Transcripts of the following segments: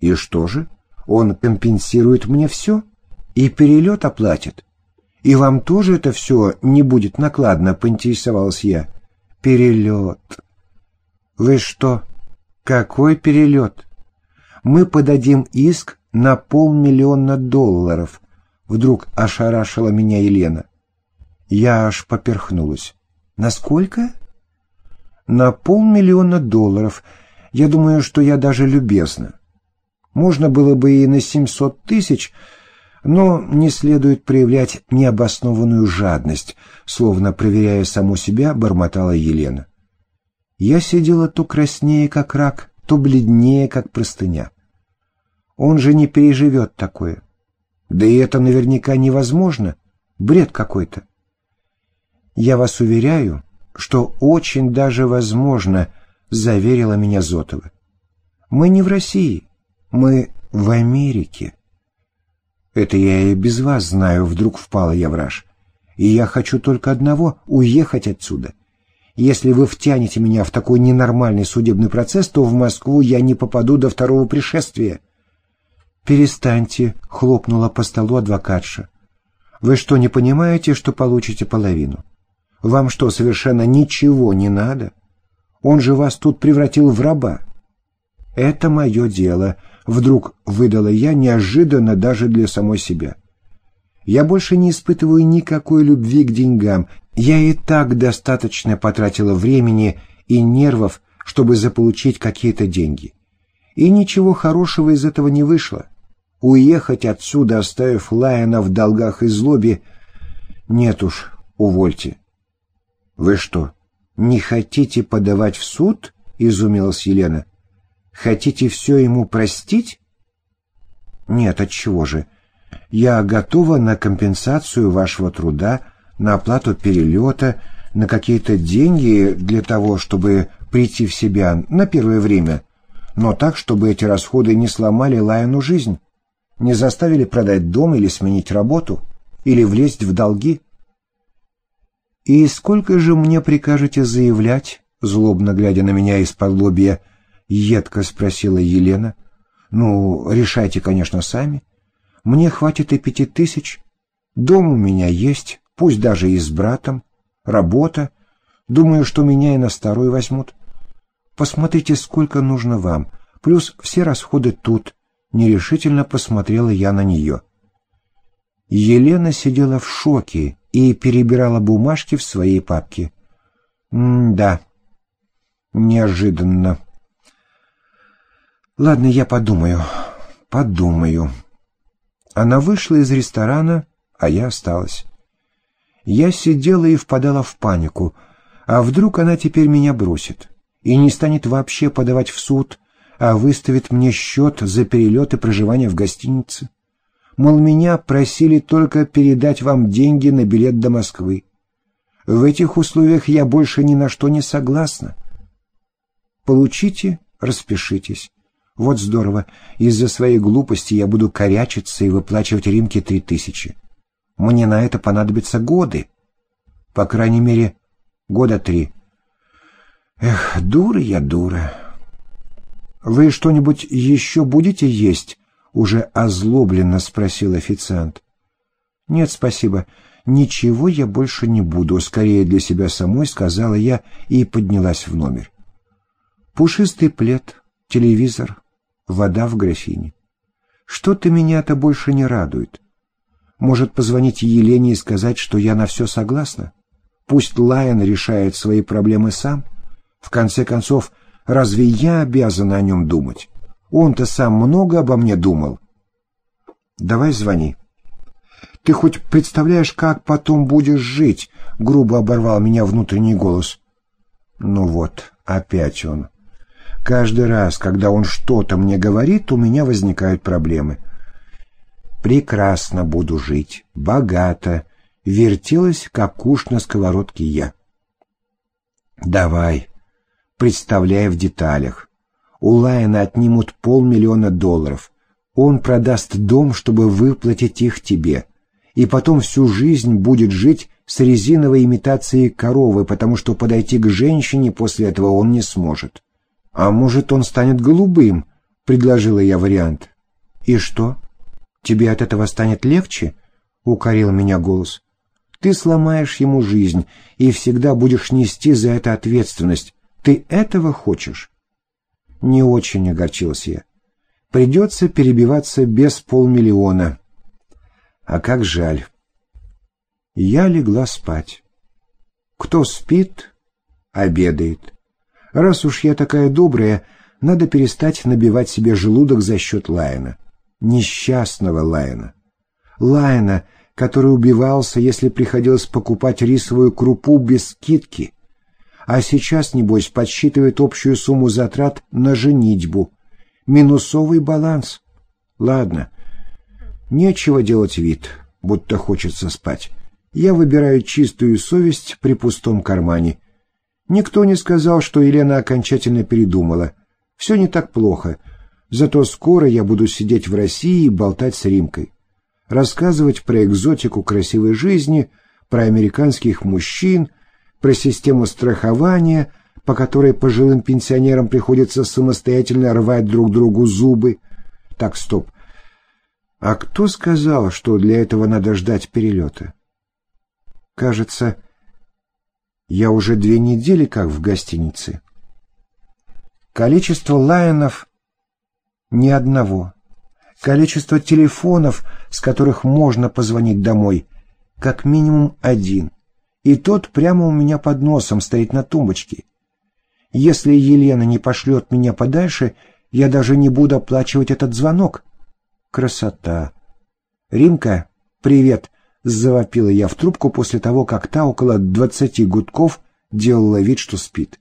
И что же? Он компенсирует мне все и перелет оплатит. И вам тоже это все не будет накладно, поинтересовалась я. Перелет. Вы что? Какой перелет? Мы подадим иск на полмиллиона долларов. Вдруг ошарашила меня Елена. Я аж поперхнулась. Насколько? На полмиллиона долларов. Я думаю, что я даже любезна. Можно было бы и на семьсот тысяч, но не следует проявлять необоснованную жадность, словно проверяя саму себя, бормотала Елена. Я сидела то краснее, как рак, то бледнее, как простыня. Он же не переживет такое. Да и это наверняка невозможно. Бред какой-то. Я вас уверяю, что очень даже возможно, заверила меня Зотова. Мы не в России, мы в Америке. Это я и без вас знаю, вдруг впала я в раж. И я хочу только одного — уехать отсюда. Если вы втянете меня в такой ненормальный судебный процесс, то в Москву я не попаду до второго пришествия. «Перестаньте», — хлопнула по столу адвокатша. «Вы что, не понимаете, что получите половину? Вам что, совершенно ничего не надо? Он же вас тут превратил в раба». «Это мое дело», — вдруг выдала я неожиданно даже для самой себя. «Я больше не испытываю никакой любви к деньгам. Я и так достаточно потратила времени и нервов, чтобы заполучить какие-то деньги. И ничего хорошего из этого не вышло. Уехать отсюда, оставив Лайона в долгах и злобе, нет уж, увольте. Вы что, не хотите подавать в суд? Изумилась Елена. Хотите все ему простить? Нет, отчего же? Я готова на компенсацию вашего труда, на оплату перелета, на какие-то деньги для того, чтобы прийти в себя на первое время, но так, чтобы эти расходы не сломали Лайону жизнь не заставили продать дом или сменить работу, или влезть в долги. «И сколько же мне прикажете заявлять?» Злобно глядя на меня из-под лобья, едко спросила Елена. «Ну, решайте, конечно, сами. Мне хватит и пяти тысяч. Дом у меня есть, пусть даже и с братом. Работа. Думаю, что меня и на старую возьмут. Посмотрите, сколько нужно вам, плюс все расходы тут, Нерешительно посмотрела я на нее. Елена сидела в шоке и перебирала бумажки в своей папке. «М-да, неожиданно. Ладно, я подумаю, подумаю». Она вышла из ресторана, а я осталась. Я сидела и впадала в панику. А вдруг она теперь меня бросит и не станет вообще подавать в суд, а выставит мне счет за перелет и проживание в гостинице. Мол, меня просили только передать вам деньги на билет до Москвы. В этих условиях я больше ни на что не согласна. Получите, распишитесь. Вот здорово. Из-за своей глупости я буду корячиться и выплачивать Римке три тысячи. Мне на это понадобятся годы. По крайней мере, года три. Эх, дура я дура. «Вы что-нибудь еще будете есть?» — уже озлобленно спросил официант. «Нет, спасибо. Ничего я больше не буду. Скорее для себя самой», — сказала я и поднялась в номер. Пушистый плед, телевизор, вода в графине. Что-то меня-то больше не радует. Может, позвонить Елене и сказать, что я на все согласна? Пусть Лайон решает свои проблемы сам. В конце концов, Разве я обязана о нем думать? Он-то сам много обо мне думал. Давай звони. Ты хоть представляешь, как потом будешь жить? Грубо оборвал меня внутренний голос. Ну вот, опять он. Каждый раз, когда он что-то мне говорит, у меня возникают проблемы. Прекрасно буду жить, богато, вертелась, как куш на сковородке я. Давай, представляя в деталях. У Лайена отнимут полмиллиона долларов. Он продаст дом, чтобы выплатить их тебе. И потом всю жизнь будет жить с резиновой имитацией коровы, потому что подойти к женщине после этого он не сможет. А может, он станет голубым, — предложила я вариант. «И что? Тебе от этого станет легче?» — укорил меня голос. «Ты сломаешь ему жизнь и всегда будешь нести за это ответственность. Ты этого хочешь?» Не очень огорчился я. Придется перебиваться без полмиллиона. А как жаль. Я легла спать. Кто спит, обедает. Раз уж я такая добрая, надо перестать набивать себе желудок за счет Лайена. Несчастного Лайена. Лайена, который убивался, если приходилось покупать рисовую крупу без скидки, а сейчас, небось, подсчитывает общую сумму затрат на женитьбу. Минусовый баланс. Ладно, нечего делать вид, будто хочется спать. Я выбираю чистую совесть при пустом кармане. Никто не сказал, что Елена окончательно передумала. Все не так плохо. Зато скоро я буду сидеть в России и болтать с Римкой. Рассказывать про экзотику красивой жизни, про американских мужчин — про систему страхования, по которой пожилым пенсионерам приходится самостоятельно рвать друг другу зубы. Так, стоп. А кто сказал, что для этого надо ждать перелета? Кажется, я уже две недели как в гостинице. Количество лайонов ни одного. Количество телефонов, с которых можно позвонить домой, как минимум один и тот прямо у меня под носом стоит на тумбочке. Если Елена не пошлет меня подальше, я даже не буду оплачивать этот звонок. Красота! Римка, привет! Завопила я в трубку после того, как та около двадцати гудков делала вид, что спит.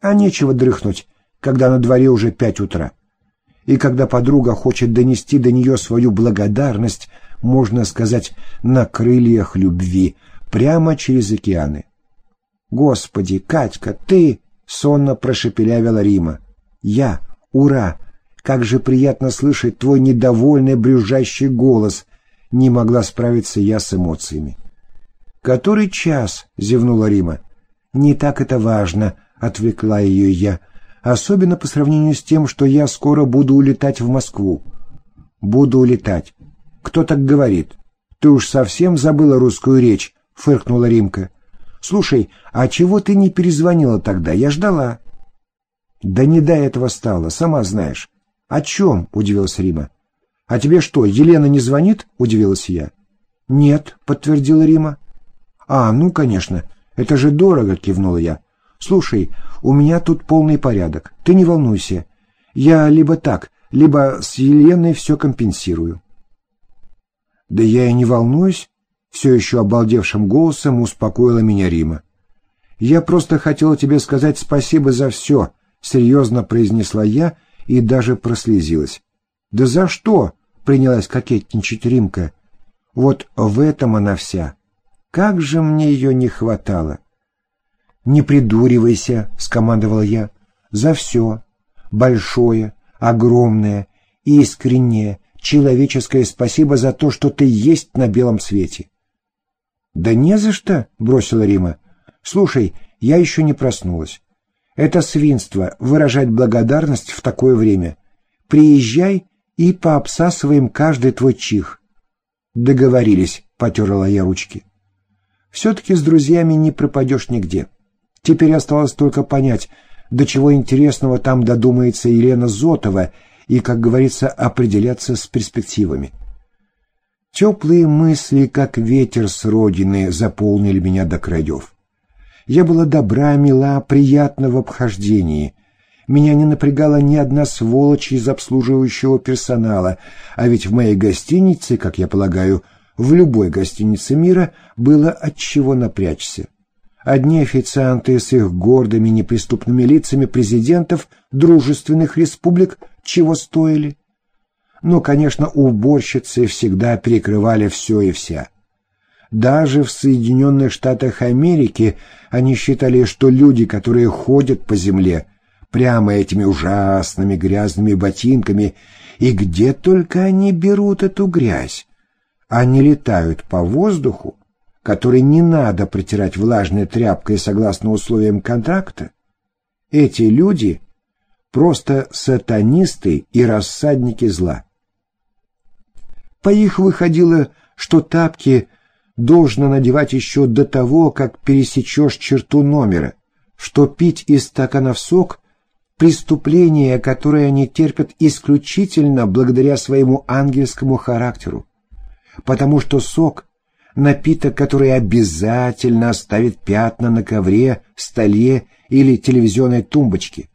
А нечего дрыхнуть, когда на дворе уже пять утра. И когда подруга хочет донести до нее свою благодарность, можно сказать, на крыльях любви — прямо через океаны. «Господи, Катька, ты!» — сонно прошепелявила Рима. «Я! Ура! Как же приятно слышать твой недовольный брюзжащий голос!» Не могла справиться я с эмоциями. «Который час?» — зевнула Рима. «Не так это важно», — отвлекла ее я, «особенно по сравнению с тем, что я скоро буду улетать в Москву». «Буду улетать. Кто так говорит? Ты уж совсем забыла русскую речь, — фыркнула Римка. «Слушай, а чего ты не перезвонила тогда? Я ждала». «Да не до этого стало, сама знаешь». «О чем?» — удивилась Рима. «А тебе что, Елена не звонит?» — удивилась я. «Нет», — подтвердила Рима. «А, ну, конечно. Это же дорого», — кивнула я. «Слушай, у меня тут полный порядок. Ты не волнуйся. Я либо так, либо с Еленой все компенсирую». «Да я и не волнуюсь все еще обалдевшим голосом успокоила меня Рима. «Я просто хотела тебе сказать спасибо за все», — серьезно произнесла я и даже прослезилась. «Да за что?» — принялась кокетничать Римка. «Вот в этом она вся. Как же мне ее не хватало!» «Не придуривайся», — скомандовала я. «За все. Большое, огромное, искреннее, человеческое спасибо за то, что ты есть на белом свете. «Да не за что», — бросила Рима. «Слушай, я еще не проснулась. Это свинство — выражать благодарность в такое время. Приезжай и пообсасываем каждый твой чих». «Договорились», — потерла я ручки. «Все-таки с друзьями не пропадешь нигде. Теперь осталось только понять, до чего интересного там додумается Елена Зотова и, как говорится, определяться с перспективами». Теплые мысли, как ветер с родины, заполнили меня до краев. Я была добра, мила, приятна в обхождении. Меня не напрягала ни одна сволочь из обслуживающего персонала, а ведь в моей гостинице, как я полагаю, в любой гостинице мира было от чего напрячься. Одни официанты с их гордыми неприступными лицами президентов дружественных республик чего стоили? но, конечно, уборщицы всегда перекрывали все и вся. Даже в Соединенных Штатах Америки они считали, что люди, которые ходят по земле, прямо этими ужасными грязными ботинками, и где только они берут эту грязь? Они летают по воздуху, который не надо протирать влажной тряпкой согласно условиям контракта. Эти люди просто сатанисты и рассадники зла. По их выходило, что тапки должно надевать еще до того, как пересечешь черту номера, что пить из стаканов сок — преступление, которое они терпят исключительно благодаря своему ангельскому характеру, потому что сок — напиток, который обязательно оставит пятна на ковре, столе или телевизионной тумбочке.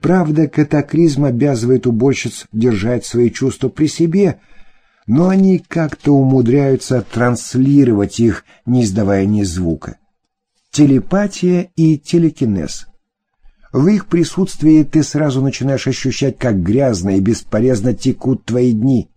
Правда, катаклизм обязывает уборщиц держать свои чувства при себе — но они как-то умудряются транслировать их, не издавая ни звука. Телепатия и телекинез. В их присутствии ты сразу начинаешь ощущать, как грязно и бесполезно текут твои дни.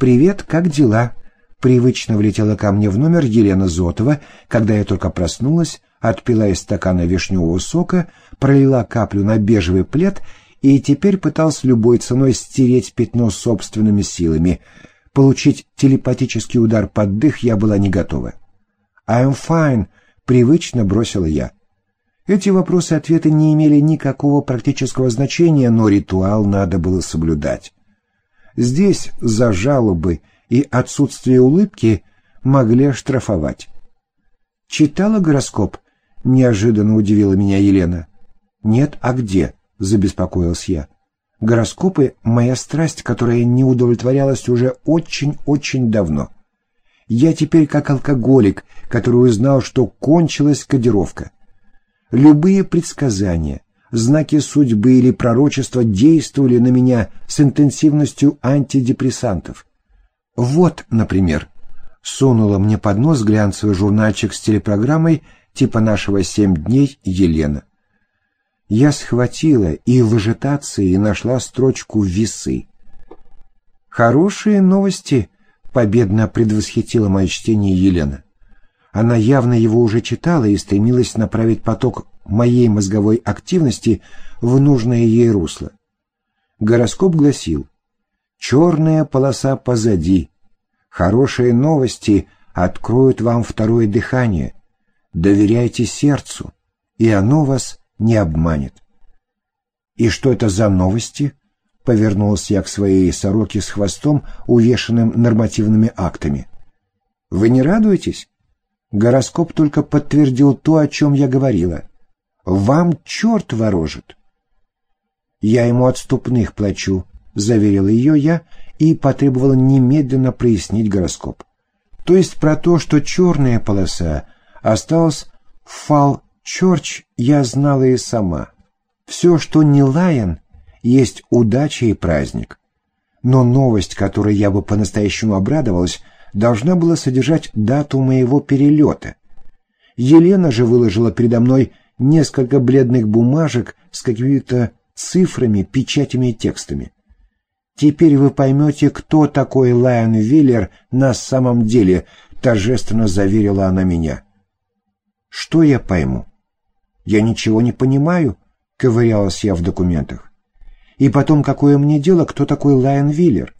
«Привет, как дела?» Привычно влетела ко мне в номер Елена Зотова, когда я только проснулась, отпила из стакана вишневого сока, пролила каплю на бежевый плед и теперь пытался любой ценой стереть пятно собственными силами. Получить телепатический удар под дых я была не готова. «I'm fine», — привычно бросила я. Эти вопросы-ответы не имели никакого практического значения, но ритуал надо было соблюдать. Здесь за жалобы и отсутствие улыбки могли оштрафовать. «Читала гороскоп?» — неожиданно удивила меня Елена. «Нет, а где?» — забеспокоился я. Гороскопы — моя страсть, которая не удовлетворялась уже очень-очень давно. Я теперь как алкоголик, который узнал, что кончилась кодировка. Любые предсказания, знаки судьбы или пророчества действовали на меня с интенсивностью антидепрессантов. Вот, например, сунула мне под нос глянцевый журнальчик с телепрограммой типа нашего «Семь дней» Елена я схватила и в ажитации нашла строчку «Весы». «Хорошие новости», — победно предвосхитила мое чтение Елена. Она явно его уже читала и стремилась направить поток моей мозговой активности в нужное ей русло. Гороскоп гласил «Черная полоса позади. Хорошие новости откроют вам второе дыхание. Доверяйте сердцу, и оно вас не обманет. «И что это за новости?» — повернулся я к своей сороке с хвостом, увешанным нормативными актами. «Вы не радуетесь?» Гороскоп только подтвердил то, о чем я говорила. «Вам черт ворожит!» «Я ему отступных плачу», — заверила ее я и потребовала немедленно прояснить гороскоп. То есть про то, что черная полоса осталась фал Чорч я знала и сама. Все, что не лаян, есть удача и праздник. Но новость, которой я бы по-настоящему обрадовалась, должна была содержать дату моего перелета. Елена же выложила передо мной несколько бледных бумажек с какими-то цифрами, печатями и текстами. «Теперь вы поймете, кто такой Лайон Виллер на самом деле», — торжественно заверила она меня. «Что я пойму?» «Я ничего не понимаю», — ковырялась я в документах. «И потом, какое мне дело, кто такой Лайон Виллер?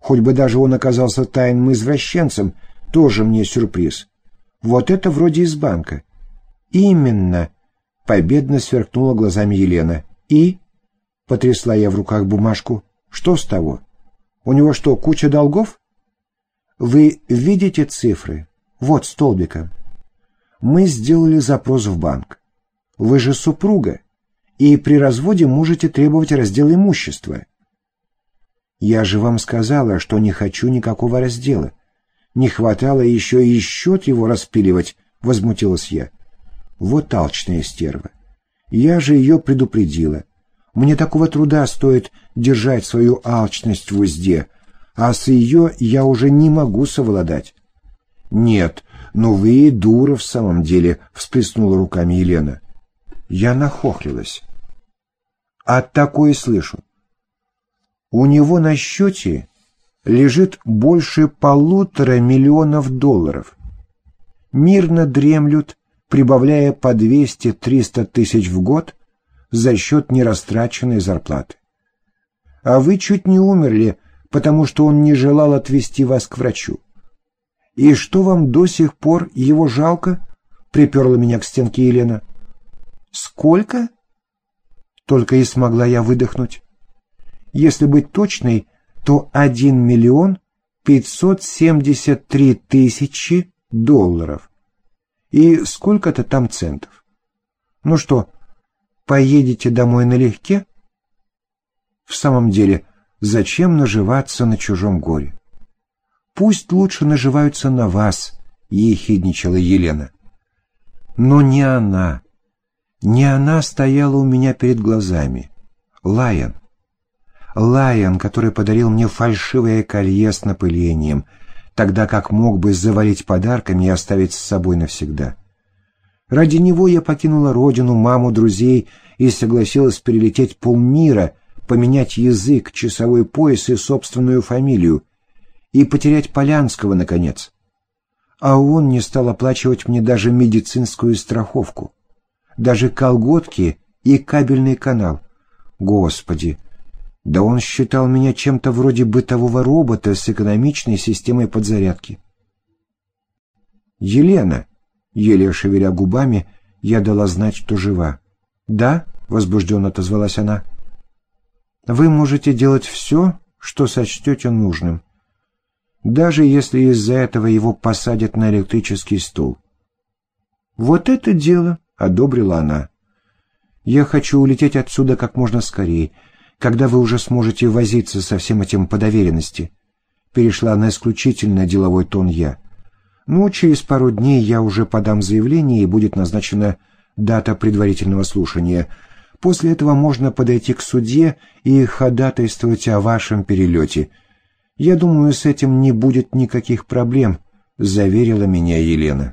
Хоть бы даже он оказался тайным извращенцем, тоже мне сюрприз. Вот это вроде из банка». «Именно», — победно сверкнула глазами Елена. «И?» — потрясла я в руках бумажку. «Что с того? У него что, куча долгов?» «Вы видите цифры? Вот столбика. Мы сделали запрос в банк. Вы же супруга, и при разводе можете требовать раздела имущества. Я же вам сказала, что не хочу никакого раздела. Не хватало еще и счет его распиливать, возмутилась я. Вот алчная стерва. Я же ее предупредила. Мне такого труда стоит держать свою алчность в узде, а с ее я уже не могу совладать. Нет, но вы и дура в самом деле, всплеснула руками Елена. Я нахохлилась. А такое слышу. У него на счете лежит больше полутора миллионов долларов. Мирно дремлют, прибавляя по 200-300 тысяч в год за счет нерастраченной зарплаты. А вы чуть не умерли, потому что он не желал отвезти вас к врачу. И что вам до сих пор его жалко? Приперла меня к стенке Елена. Сколько? только и смогла я выдохнуть. Если быть точной, то 1 миллион 573 тысячи долларов. И сколько-то там центов. Ну что, поедете домой налегке? В самом деле, зачем наживаться на чужом горе? Пусть лучше наживаются на вас, ехидничала Елена. Но не она. Не она стояла у меня перед глазами. Лайон. Лайон, который подарил мне фальшивое колье с напылением, тогда как мог бы завалить подарками и оставить с собой навсегда. Ради него я покинула родину, маму, друзей и согласилась перелететь полмира, поменять язык, часовой пояс и собственную фамилию, и потерять Полянского, наконец. А он не стал оплачивать мне даже медицинскую страховку, даже колготки и кабельный канал. Господи! Да он считал меня чем-то вроде бытового робота с экономичной системой подзарядки. «Елена!» — еле шевеля губами, я дала знать, что жива. «Да?» — возбужденно отозвалась она. «Вы можете делать все, что сочтете нужным, даже если из-за этого его посадят на электрический стул». «Вот это дело!» — одобрила она. «Я хочу улететь отсюда как можно скорее» когда вы уже сможете возиться со всем этим по доверенности. Перешла на исключительно деловой тон я. Ну, через пару дней я уже подам заявление, и будет назначена дата предварительного слушания. После этого можно подойти к суде и ходатайствовать о вашем перелете. Я думаю, с этим не будет никаких проблем, заверила меня Елена.